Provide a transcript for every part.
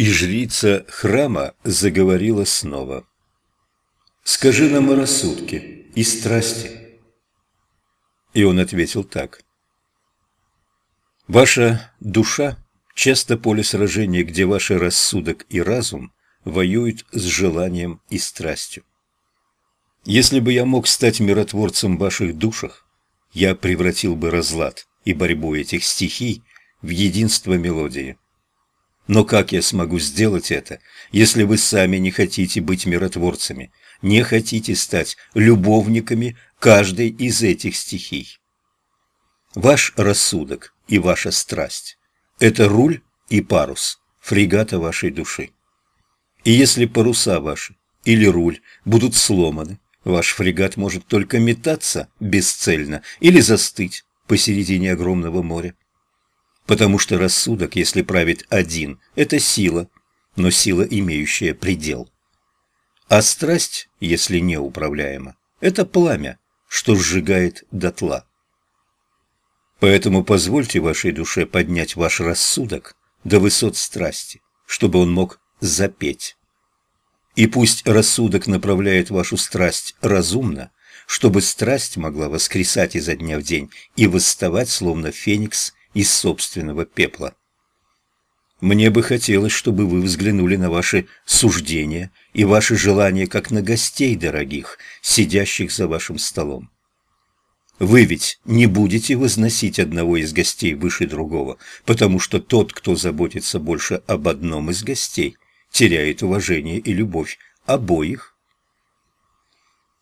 И жрица храма заговорила снова. «Скажи нам о рассудке и страсти». И он ответил так. «Ваша душа – часто поле сражения, где ваш рассудок и разум воюют с желанием и страстью. Если бы я мог стать миротворцем в ваших душах, я превратил бы разлад и борьбу этих стихий в единство мелодии. Но как я смогу сделать это, если вы сами не хотите быть миротворцами, не хотите стать любовниками каждой из этих стихий? Ваш рассудок и ваша страсть – это руль и парус фрегата вашей души. И если паруса ваши или руль будут сломаны, ваш фрегат может только метаться бесцельно или застыть посередине огромного моря. Потому что рассудок, если правит один, это сила, но сила, имеющая предел. А страсть, если неуправляема, это пламя, что сжигает дотла. Поэтому позвольте вашей душе поднять ваш рассудок до высот страсти, чтобы он мог запеть. И пусть рассудок направляет вашу страсть разумно, чтобы страсть могла воскресать изо дня в день и восставать, словно феникс из собственного пепла. Мне бы хотелось, чтобы вы взглянули на ваши суждения и ваши желания, как на гостей дорогих, сидящих за вашим столом. Вы ведь не будете возносить одного из гостей выше другого, потому что тот, кто заботится больше об одном из гостей, теряет уважение и любовь обоих.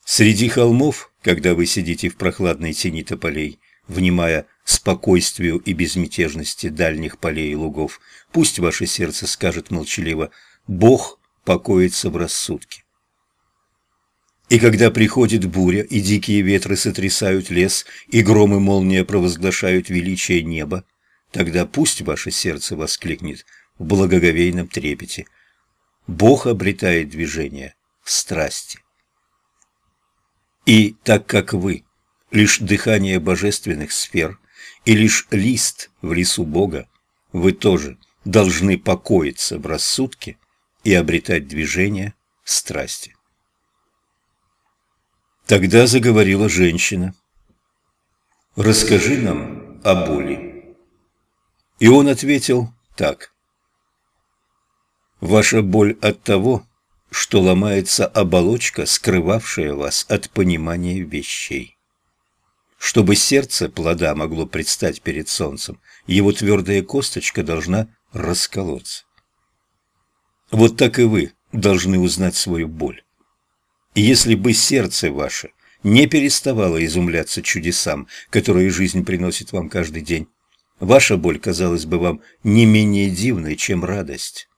Среди холмов, когда вы сидите в прохладной тени тополей, внимая спокойствию и безмятежности дальних полей и лугов, пусть ваше сердце скажет молчаливо «Бог покоится в рассудке». И когда приходит буря, и дикие ветры сотрясают лес, и громы молния провозглашают величие неба, тогда пусть ваше сердце воскликнет в благоговейном трепете – Бог обретает движение в страсти. И так как вы – лишь дыхание божественных сфер и лишь лист в лесу Бога, вы тоже должны покоиться в рассудке и обретать движение страсти. Тогда заговорила женщина. «Расскажи нам о боли». И он ответил так. Ваша боль от того, что ломается оболочка, скрывавшая вас от понимания вещей. Чтобы сердце плода могло предстать перед солнцем, его твердая косточка должна расколоться. Вот так и вы должны узнать свою боль. Если бы сердце ваше не переставало изумляться чудесам, которые жизнь приносит вам каждый день, ваша боль казалась бы вам не менее дивной, чем радость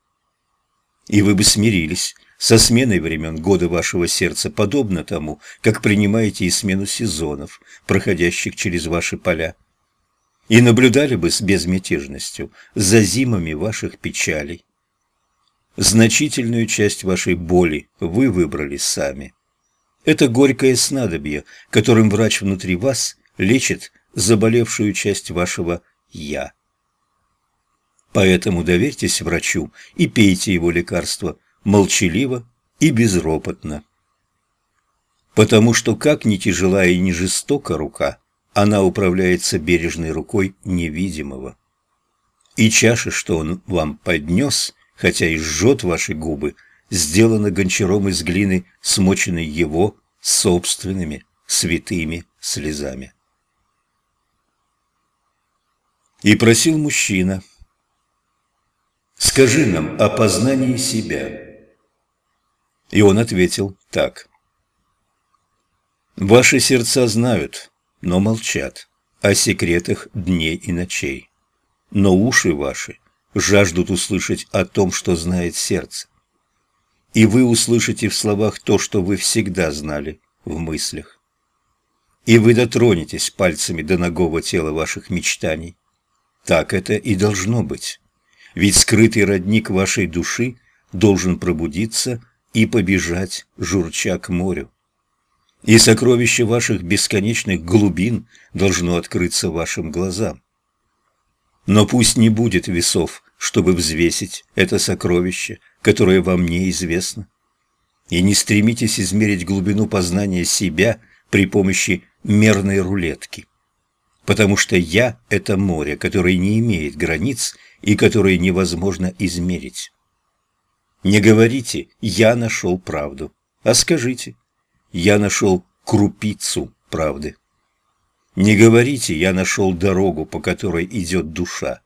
и вы бы смирились со сменой времен года вашего сердца, подобно тому, как принимаете и смену сезонов, проходящих через ваши поля, и наблюдали бы с безмятежностью за зимами ваших печалей. Значительную часть вашей боли вы выбрали сами. Это горькое снадобье, которым врач внутри вас лечит заболевшую часть вашего «я». Поэтому доверьтесь врачу и пейте его лекарства молчаливо и безропотно. Потому что как ни тяжела и ни жестока рука, она управляется бережной рукой невидимого. И чаша, что он вам поднес, хотя и жжет ваши губы, сделана гончаром из глины, смоченной его собственными святыми слезами. И просил мужчина, Скажи нам о познании себя. И он ответил так. Ваши сердца знают, но молчат о секретах дней и ночей. Но уши ваши жаждут услышать о том, что знает сердце. И вы услышите в словах то, что вы всегда знали в мыслях. И вы дотронетесь пальцами до ногого тела ваших мечтаний. Так это и должно быть ведь скрытый родник вашей души должен пробудиться и побежать, журча к морю. И сокровище ваших бесконечных глубин должно открыться вашим глазам. Но пусть не будет весов, чтобы взвесить это сокровище, которое вам неизвестно. И не стремитесь измерить глубину познания себя при помощи мерной рулетки. Потому что «я» — это море, которое не имеет границ и которое невозможно измерить. Не говорите «я нашел правду», а скажите «я нашел крупицу правды». Не говорите «я нашел дорогу, по которой идет душа»,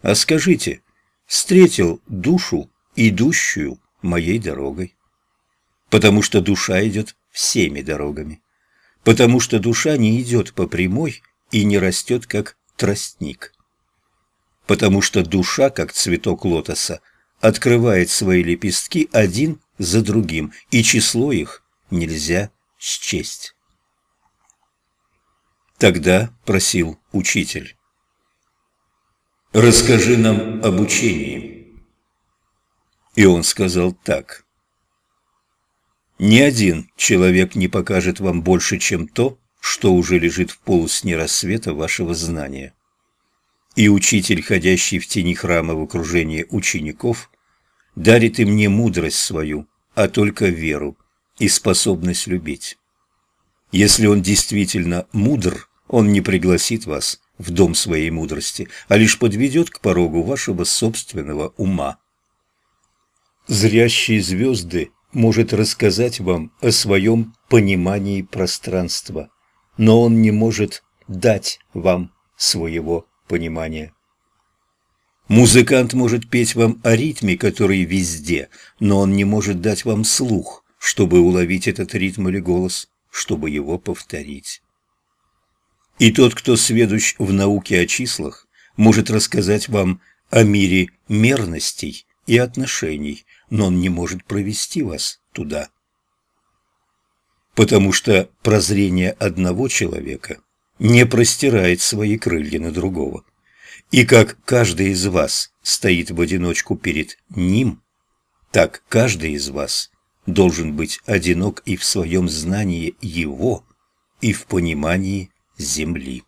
а скажите «встретил душу, идущую моей дорогой». Потому что душа идет всеми дорогами. Потому что душа не идет по прямой и не растет, как тростник. Потому что душа, как цветок лотоса, открывает свои лепестки один за другим, и число их нельзя счесть. Тогда просил учитель. «Расскажи нам об учении». И он сказал так. «Ни один человек не покажет вам больше, чем то, что уже лежит в полусне рассвета вашего знания. И учитель, ходящий в тени храма в окружении учеников, дарит им не мудрость свою, а только веру и способность любить. Если он действительно мудр, он не пригласит вас в дом своей мудрости, а лишь подведет к порогу вашего собственного ума. Зрящие звезды может рассказать вам о своем понимании пространства, но он не может дать вам своего понимания. Музыкант может петь вам о ритме, который везде, но он не может дать вам слух, чтобы уловить этот ритм или голос, чтобы его повторить. И тот, кто сведущ в науке о числах, может рассказать вам о мире мерностей и отношений, но он не может провести вас туда. Потому что прозрение одного человека не простирает свои крылья на другого. И как каждый из вас стоит в одиночку перед Ним, так каждый из вас должен быть одинок и в своем знании Его, и в понимании Земли.